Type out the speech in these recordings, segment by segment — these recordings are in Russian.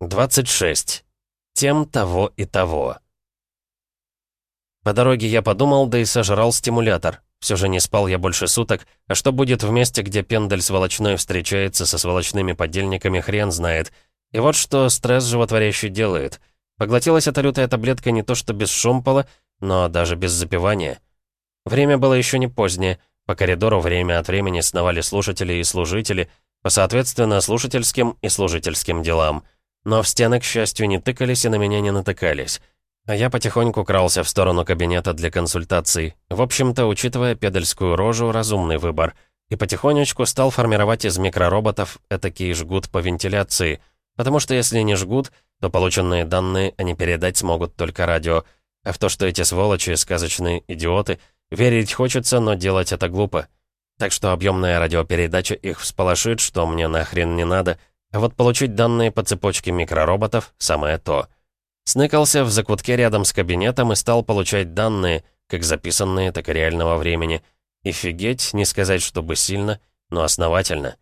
26. Тем того и того. По дороге я подумал, да и сожрал стимулятор. Все же не спал я больше суток, а что будет в месте, где пендель сволочной встречается со сволочными подельниками, хрен знает. И вот что стресс животворящий делает. Поглотилась эта лютая таблетка не то что без шомпола, но даже без запивания. Время было еще не позднее. По коридору время от времени сновали слушатели и служители, по соответственно слушательским и служительским делам — но в стены, к счастью, не тыкались и на меня не натыкались. А я потихоньку крался в сторону кабинета для консультаций. В общем-то, учитывая педальскую рожу, разумный выбор. И потихонечку стал формировать из микророботов этакий жгут по вентиляции. Потому что если не жгут, то полученные данные они передать смогут только радио. А в то, что эти сволочи, сказочные идиоты, верить хочется, но делать это глупо. Так что объемная радиопередача их всполошит, что мне нахрен не надо, а вот получить данные по цепочке микророботов — самое то. Сныкался в закутке рядом с кабинетом и стал получать данные, как записанные, так и реального времени. И фигеть, не сказать, чтобы сильно, но основательно.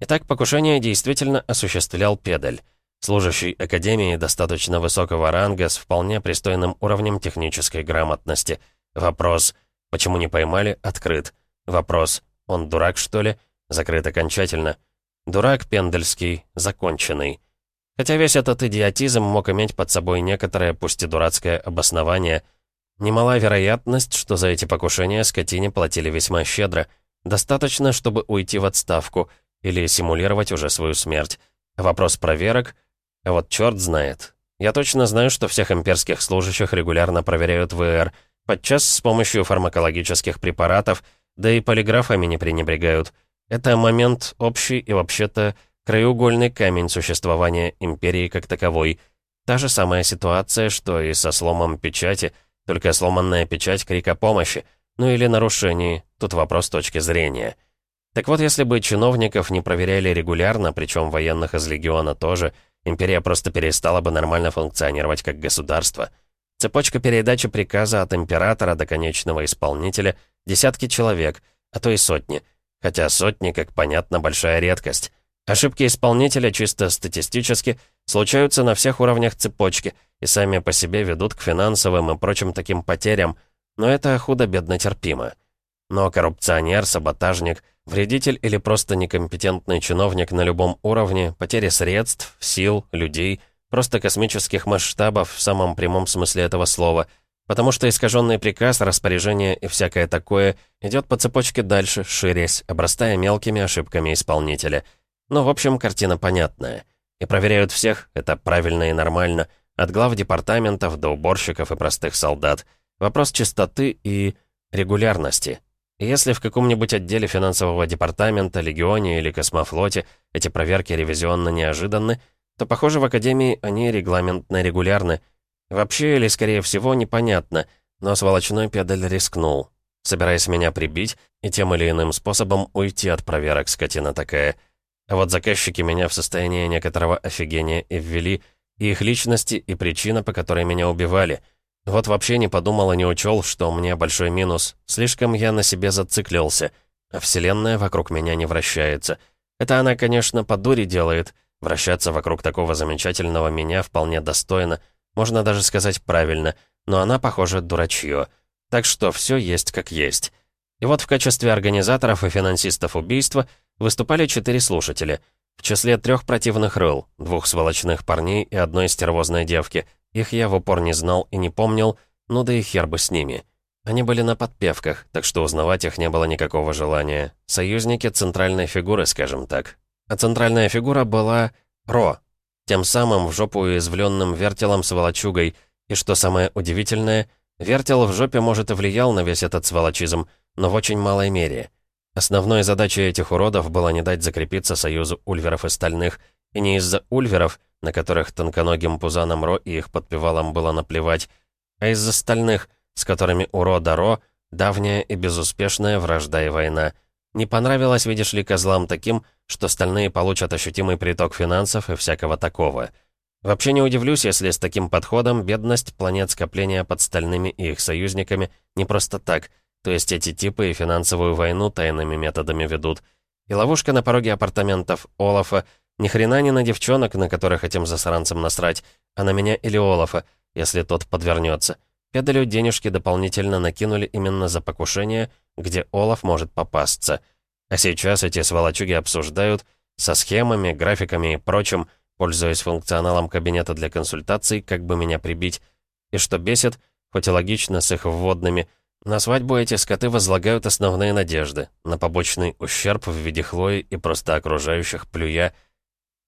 Итак, покушение действительно осуществлял педаль. Служащий Академии достаточно высокого ранга с вполне пристойным уровнем технической грамотности. Вопрос «Почему не поймали?» открыт. Вопрос «Он дурак, что ли?» закрыт окончательно. Дурак пендельский, законченный. Хотя весь этот идиотизм мог иметь под собой некоторое, пусть и дурацкое, обоснование. Немалая вероятность, что за эти покушения скотине платили весьма щедро. Достаточно, чтобы уйти в отставку или симулировать уже свою смерть. Вопрос проверок? А вот черт знает. Я точно знаю, что всех имперских служащих регулярно проверяют ВР, подчас с помощью фармакологических препаратов, да и полиграфами не пренебрегают. Это момент общий и вообще-то краеугольный камень существования империи как таковой. Та же самая ситуация, что и со сломом печати, только сломанная печать крика помощи, ну или нарушений, тут вопрос точки зрения. Так вот, если бы чиновников не проверяли регулярно, причем военных из Легиона тоже, империя просто перестала бы нормально функционировать как государство. Цепочка передачи приказа от императора до конечного исполнителя — десятки человек, а то и сотни — хотя сотни, как понятно, большая редкость. Ошибки исполнителя чисто статистически случаются на всех уровнях цепочки и сами по себе ведут к финансовым и прочим таким потерям, но это худо-бедно терпимо. Но коррупционер, саботажник, вредитель или просто некомпетентный чиновник на любом уровне, потери средств, сил, людей, просто космических масштабов в самом прямом смысле этого слова — Потому что искаженный приказ, распоряжение и всякое такое идет по цепочке дальше, ширясь, обрастая мелкими ошибками исполнителя. Ну, в общем, картина понятная. И проверяют всех, это правильно и нормально, от глав департаментов до уборщиков и простых солдат. Вопрос чистоты и регулярности. Если в каком-нибудь отделе финансового департамента, легионе или космофлоте эти проверки ревизионно неожиданны, то, похоже, в Академии они регламентно регулярны — Вообще, или скорее всего, непонятно, но сволочной педаль рискнул, собираясь меня прибить и тем или иным способом уйти от проверок, скотина такая. А вот заказчики меня в состояние некоторого офигения и ввели, и их личности, и причина, по которой меня убивали. Вот вообще не подумал и не учел, что у меня большой минус. Слишком я на себе зациклился, а вселенная вокруг меня не вращается. Это она, конечно, по дури делает. Вращаться вокруг такого замечательного меня вполне достойно — можно даже сказать правильно, но она, похоже, дурачье. Так что все есть как есть. И вот в качестве организаторов и финансистов убийства выступали четыре слушателя. В числе трех противных рыл, двух сволочных парней и одной стервозной девки. Их я в упор не знал и не помнил, ну да и хер бы с ними. Они были на подпевках, так что узнавать их не было никакого желания. Союзники центральной фигуры, скажем так. А центральная фигура была Ро, тем самым в жопу уязвленным вертелом сволочугой. И что самое удивительное, вертел в жопе, может, и влиял на весь этот сволочизм, но в очень малой мере. Основной задачей этих уродов было не дать закрепиться союзу ульверов и стальных, и не из-за ульверов, на которых тонконогим пузанам Ро и их подпевалам было наплевать, а из-за стальных, с которыми у Ро Ро давняя и безуспешная вражда и война — не понравилось, видишь ли, козлам таким, что стальные получат ощутимый приток финансов и всякого такого. Вообще не удивлюсь, если с таким подходом бедность планет скопления под стальными и их союзниками не просто так, то есть эти типы и финансовую войну тайными методами ведут. И ловушка на пороге апартаментов Олафа Ни хрена не на девчонок, на которых этим засранцам насрать, а на меня или Олафа, если тот подвернется. Педалю денежки дополнительно накинули именно за покушение, где Олаф может попасться. А сейчас эти сволочуги обсуждают со схемами, графиками и прочим, пользуясь функционалом кабинета для консультаций, как бы меня прибить. И что бесит, хоть и логично с их вводными, на свадьбу эти скоты возлагают основные надежды, на побочный ущерб в виде Хлои и просто окружающих плюя.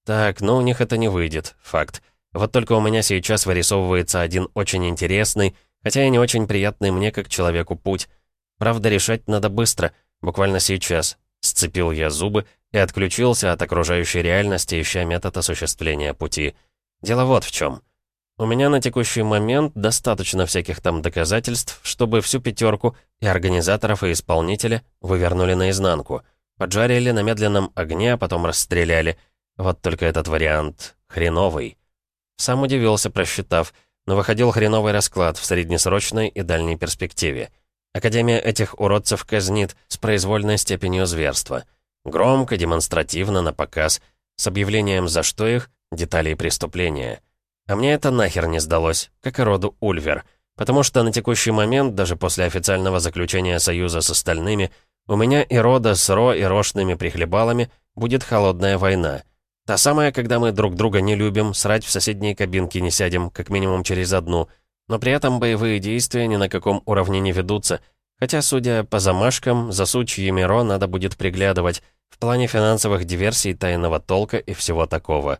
Так, но у них это не выйдет, факт. Вот только у меня сейчас вырисовывается один очень интересный, хотя и не очень приятный мне как человеку путь. Правда, решать надо быстро, буквально сейчас. Сцепил я зубы и отключился от окружающей реальности, ища метод осуществления пути. Дело вот в чем. У меня на текущий момент достаточно всяких там доказательств, чтобы всю пятерку и организаторов, и исполнителя вывернули наизнанку. Поджарили на медленном огне, а потом расстреляли. Вот только этот вариант хреновый. Сам удивился, просчитав, но выходил хреновый расклад в среднесрочной и дальней перспективе. Академия этих уродцев казнит с произвольной степенью зверства. Громко, демонстративно, на показ, с объявлением «за что их», деталей преступления. А мне это нахер не сдалось, как и роду Ульвер, потому что на текущий момент, даже после официального заключения союза с остальными, у меня и рода с Ро и рошными прихлебалами будет холодная война. Та самая, когда мы друг друга не любим, срать в соседние кабинки не сядем, как минимум через одну, но при этом боевые действия ни на каком уровне не ведутся, хотя, судя по замашкам, за сучьями Ро надо будет приглядывать в плане финансовых диверсий тайного толка и всего такого.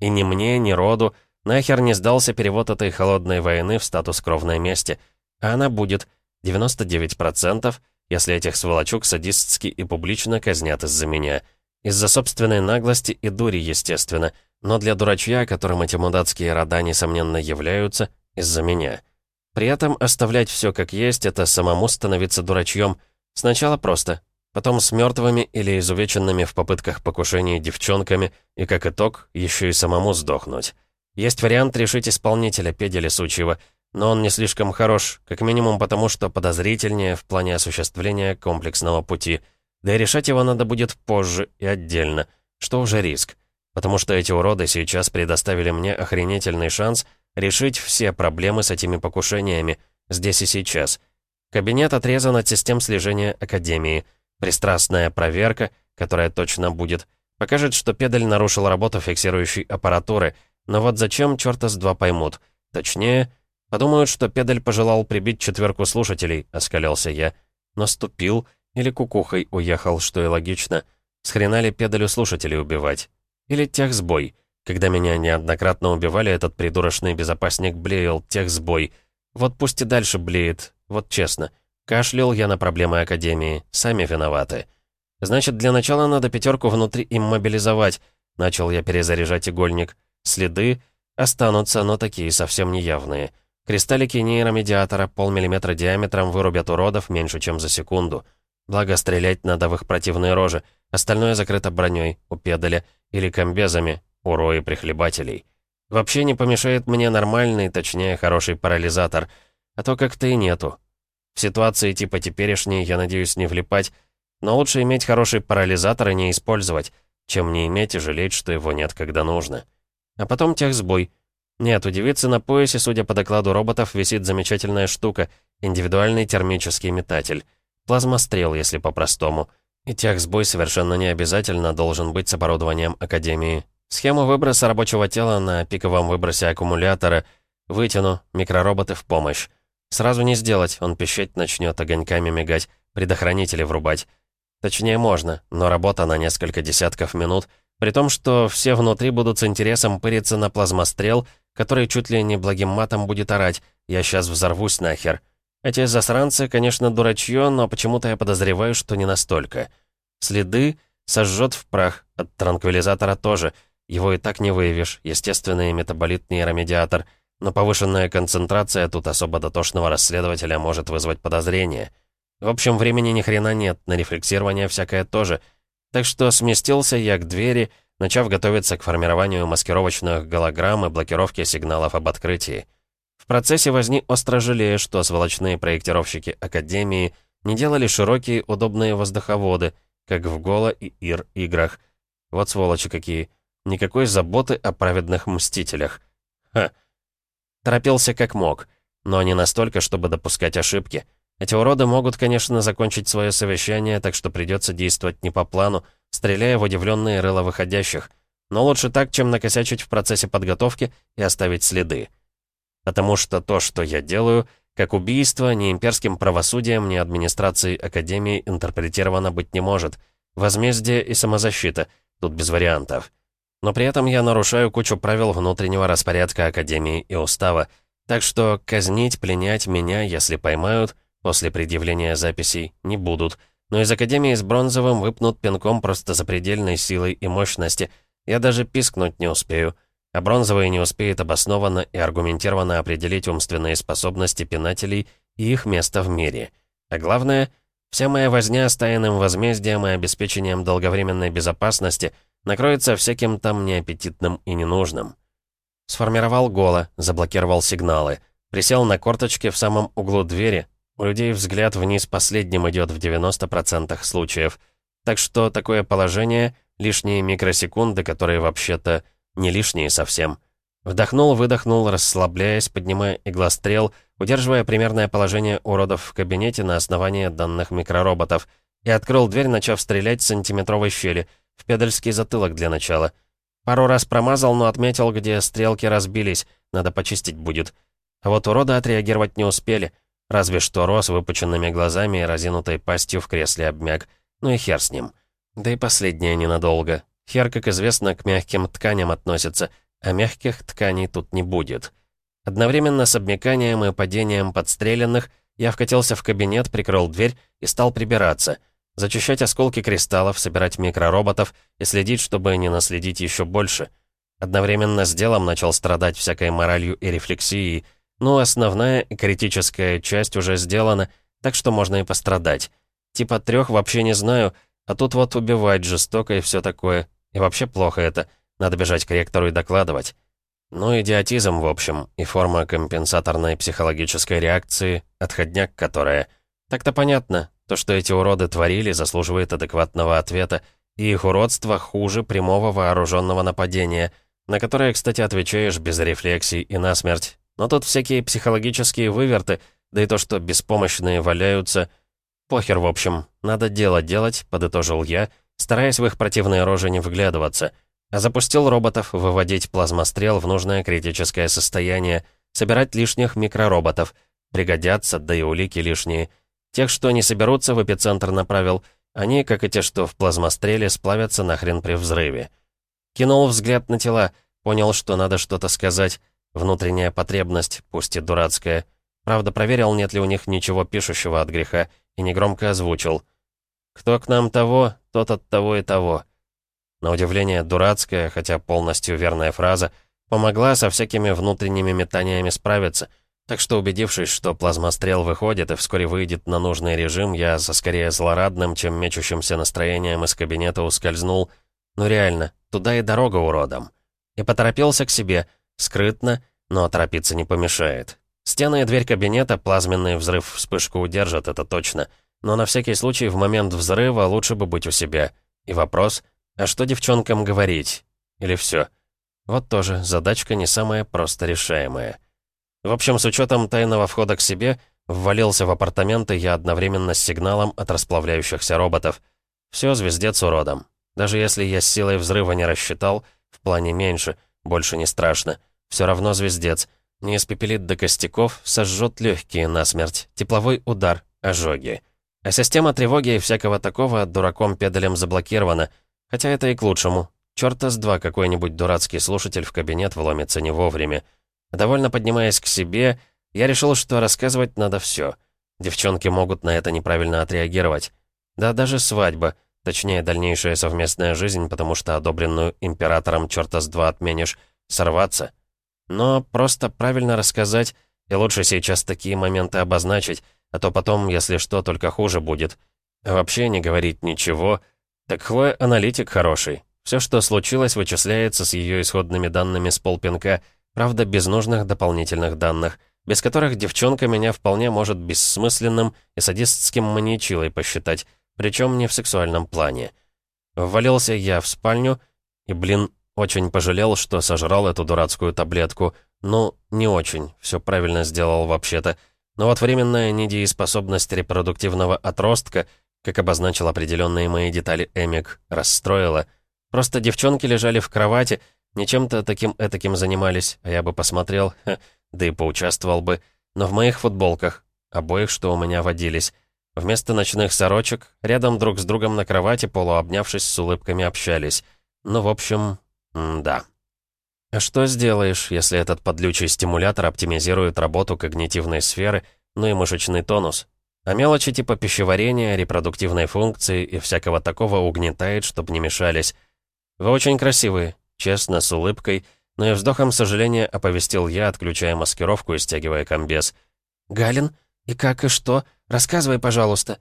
И ни мне, ни роду Нахер не сдался перевод этой холодной войны в статус кровной мести. А она будет 99%, если этих сволочук садистски и публично казнят из-за меня. Из-за собственной наглости и дури, естественно, но для дурачья, которым эти мудацкие рода, несомненно, являются, из-за меня. При этом оставлять все как есть — это самому становиться дурачьем. Сначала просто, потом с мертвыми или изувеченными в попытках покушения девчонками, и как итог, еще и самому сдохнуть. Есть вариант решить исполнителя Педели Сучьего, но он не слишком хорош, как минимум потому, что подозрительнее в плане осуществления комплексного пути. Да и решать его надо будет позже и отдельно, что уже риск. Потому что эти уроды сейчас предоставили мне охренительный шанс решить все проблемы с этими покушениями, здесь и сейчас. Кабинет отрезан от систем слежения Академии. Пристрастная проверка, которая точно будет, покажет, что педаль нарушил работу фиксирующей аппаратуры — но вот зачем, черта с два поймут. Точнее, подумают, что Педаль пожелал прибить четверку слушателей, оскалялся я. Наступил или кукухой уехал, что и логично. С хрена ли Педалю слушателей убивать? Или техсбой? Когда меня неоднократно убивали, этот придурочный безопасник блеял техсбой. Вот пусть и дальше блеет, вот честно. Кашлял я на проблемы Академии, сами виноваты. Значит, для начала надо пятерку внутри иммобилизовать. Начал я перезаряжать игольник. Следы останутся, но такие совсем неявные. Кристаллики нейромедиатора полмиллиметра диаметром вырубят уродов меньше, чем за секунду. Благо, стрелять надо в их противные рожи. Остальное закрыто броней, у педаля или комбезами, у рои прихлебателей. Вообще не помешает мне нормальный, точнее, хороший парализатор. А то как-то и нету. В ситуации типа теперешней я надеюсь не влипать, но лучше иметь хороший парализатор и не использовать, чем не иметь и жалеть, что его нет, когда нужно. А потом техсбой. Нет, у девицы на поясе, судя по докладу роботов, висит замечательная штука — индивидуальный термический метатель. Плазмострел, если по-простому. И техсбой совершенно не обязательно должен быть с оборудованием Академии. Схему выброса рабочего тела на пиковом выбросе аккумулятора вытяну, микророботы в помощь. Сразу не сделать, он пищать начнет, огоньками мигать, предохранители врубать. Точнее, можно, но работа на несколько десятков минут — при том, что все внутри будут с интересом пыриться на плазмострел, который чуть ли не благим матом будет орать «Я сейчас взорвусь нахер». Эти засранцы, конечно, дурачье, но почему-то я подозреваю, что не настолько. Следы сожжет в прах, от транквилизатора тоже. Его и так не выявишь, естественный метаболит-нейромедиатор, но повышенная концентрация тут особо дотошного расследователя может вызвать подозрение. В общем, времени ни хрена нет, на рефлексирование всякое тоже — так что сместился я к двери, начав готовиться к формированию маскировочных голограмм и блокировке сигналов об открытии. В процессе возни остро жалея, что сволочные проектировщики Академии не делали широкие удобные воздуховоды, как в Голо и Ир играх. Вот сволочи какие. Никакой заботы о праведных мстителях. Ха. Торопился как мог, но не настолько, чтобы допускать ошибки. Эти уроды могут, конечно, закончить свое совещание, так что придется действовать не по плану, стреляя в удивленные рыла выходящих. Но лучше так, чем накосячить в процессе подготовки и оставить следы. Потому что то, что я делаю, как убийство, ни имперским правосудием, ни администрацией Академии интерпретировано быть не может. Возмездие и самозащита. Тут без вариантов. Но при этом я нарушаю кучу правил внутреннего распорядка Академии и Устава. Так что казнить, пленять меня, если поймают, после предъявления записей, не будут. Но из Академии с Бронзовым выпнут пинком просто запредельной силой и мощности. Я даже пискнуть не успею а бронзовый не успеет обоснованно и аргументированно определить умственные способности пинателей и их место в мире. А главное, вся моя возня с тайным возмездием и обеспечением долговременной безопасности накроется всяким там неаппетитным и ненужным. Сформировал голо, заблокировал сигналы, присел на корточки в самом углу двери, у людей взгляд вниз последним идет в 90% случаев. Так что такое положение — лишние микросекунды, которые вообще-то не лишние совсем. Вдохнул, выдохнул, расслабляясь, поднимая иглострел, удерживая примерное положение уродов в кабинете на основании данных микророботов, и открыл дверь, начав стрелять с сантиметровой щели, в педальский затылок для начала. Пару раз промазал, но отметил, где стрелки разбились, надо почистить будет. А вот уроды отреагировать не успели, разве что Рос выпученными глазами и разинутой пастью в кресле обмяк. Ну и хер с ним. Да и последнее ненадолго. Хер, как известно, к мягким тканям относится, а мягких тканей тут не будет. Одновременно с обмяканием и падением подстреленных я вкатился в кабинет, прикрыл дверь и стал прибираться. Зачищать осколки кристаллов, собирать микророботов и следить, чтобы не наследить еще больше. Одновременно с делом начал страдать всякой моралью и рефлексией, но основная и критическая часть уже сделана, так что можно и пострадать. Типа трех вообще не знаю, а тут вот убивать жестоко и все такое. И вообще плохо это. Надо бежать к ректору и докладывать. Ну, идиотизм, в общем, и форма компенсаторной психологической реакции, отходняк которая. Так-то понятно, то, что эти уроды творили, заслуживает адекватного ответа, и их уродство хуже прямого вооруженного нападения, на которое, кстати, отвечаешь без рефлексий и насмерть. Но тут всякие психологические выверты, да и то, что беспомощные валяются. Похер, в общем, надо дело делать, подытожил я — стараясь в их противные рожи не вглядываться, а запустил роботов выводить плазмострел в нужное критическое состояние, собирать лишних микророботов, пригодятся, да и улики лишние. Тех, что не соберутся, в эпицентр направил, они, как и те, что в плазмостреле, сплавятся нахрен при взрыве. Кинул взгляд на тела, понял, что надо что-то сказать, внутренняя потребность, пусть и дурацкая. Правда, проверил, нет ли у них ничего пишущего от греха, и негромко озвучил. «Кто к нам того, тот от того и того. На удивление дурацкая, хотя полностью верная фраза, помогла со всякими внутренними метаниями справиться, так что убедившись, что плазмострел выходит и вскоре выйдет на нужный режим, я со скорее злорадным, чем мечущимся настроением из кабинета ускользнул. Ну реально, туда и дорога уродом. И поторопился к себе, скрытно, но торопиться не помешает. Стены и дверь кабинета плазменный взрыв вспышку удержат, это точно — но на всякий случай в момент взрыва лучше бы быть у себя. И вопрос, а что девчонкам говорить? Или все? Вот тоже задачка не самая просто решаемая. В общем, с учетом тайного входа к себе, ввалился в апартаменты я одновременно с сигналом от расплавляющихся роботов. Все, звездец уродом. Даже если я с силой взрыва не рассчитал, в плане меньше, больше не страшно. Все равно звездец. Не испепелит до костяков, сожжет легкие насмерть. Тепловой удар, ожоги. А система тревоги и всякого такого дураком педалем заблокирована. Хотя это и к лучшему. Чёрта с два какой-нибудь дурацкий слушатель в кабинет вломится не вовремя. Довольно поднимаясь к себе, я решил, что рассказывать надо все. Девчонки могут на это неправильно отреагировать. Да даже свадьба, точнее дальнейшая совместная жизнь, потому что одобренную императором чёрта с два отменишь, сорваться. Но просто правильно рассказать, и лучше сейчас такие моменты обозначить, а то потом, если что, только хуже будет. Вообще не говорить ничего. Так Хлоя аналитик хороший. Все, что случилось, вычисляется с ее исходными данными с полпинка, правда, без нужных дополнительных данных, без которых девчонка меня вполне может бессмысленным и садистским маньячилой посчитать, причем не в сексуальном плане. Ввалился я в спальню, и, блин, очень пожалел, что сожрал эту дурацкую таблетку. Ну, не очень, все правильно сделал вообще-то. Но вот временная недееспособность репродуктивного отростка, как обозначил определенные мои детали Эмик, расстроила. Просто девчонки лежали в кровати, не чем-то таким этаким занимались, а я бы посмотрел, ха, да и поучаствовал бы. Но в моих футболках, обоих, что у меня водились. Вместо ночных сорочек, рядом друг с другом на кровати, полуобнявшись с улыбками, общались. Ну, в общем, да. А что сделаешь, если этот подлючий стимулятор оптимизирует работу когнитивной сферы, ну и мышечный тонус? А мелочи типа пищеварения, репродуктивной функции и всякого такого угнетает, чтобы не мешались. Вы очень красивые, честно, с улыбкой, но и вздохом сожаления оповестил я, отключая маскировку и стягивая комбез. «Галин? И как, и что? Рассказывай, пожалуйста».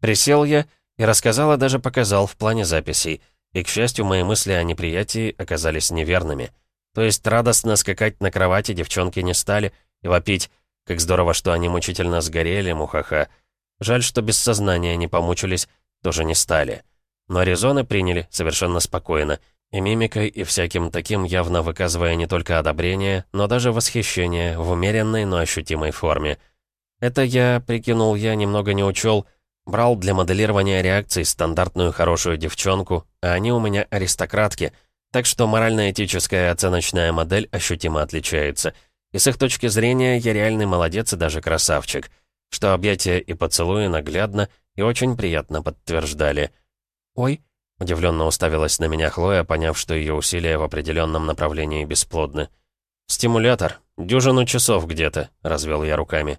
Присел я и рассказал, и даже показал в плане записей. И, к счастью, мои мысли о неприятии оказались неверными. То есть радостно скакать на кровати девчонки не стали и вопить, как здорово, что они мучительно сгорели, мухаха. Жаль, что без сознания не помучились, тоже не стали. Но резоны приняли совершенно спокойно, и мимикой, и всяким таким, явно выказывая не только одобрение, но даже восхищение в умеренной, но ощутимой форме. Это я, прикинул я, немного не учел, брал для моделирования реакций стандартную хорошую девчонку, а они у меня аристократки, так что морально-этическая оценочная модель ощутимо отличается. И с их точки зрения я реальный молодец и даже красавчик, что объятия и поцелуи наглядно и очень приятно подтверждали. «Ой», — удивленно уставилась на меня Хлоя, поняв, что ее усилия в определенном направлении бесплодны. «Стимулятор. Дюжину часов где-то», — развел я руками.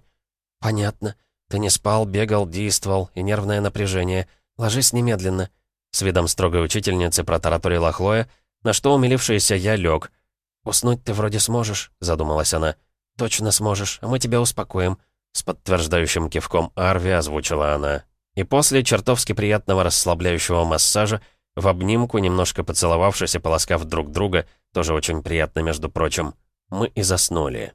«Понятно. Ты не спал, бегал, действовал, и нервное напряжение. Ложись немедленно». С видом строгой учительницы протараторила Хлоя, на что умилившийся я лег. «Уснуть ты вроде сможешь», — задумалась она. «Точно сможешь, а мы тебя успокоим», — с подтверждающим кивком Арви озвучила она. И после чертовски приятного расслабляющего массажа, в обнимку, немножко поцеловавшись и полоскав друг друга, тоже очень приятно, между прочим, мы и заснули.